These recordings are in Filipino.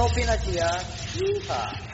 No Pinasia. Yeehaw!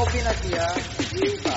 no opina aquí. ¿ah?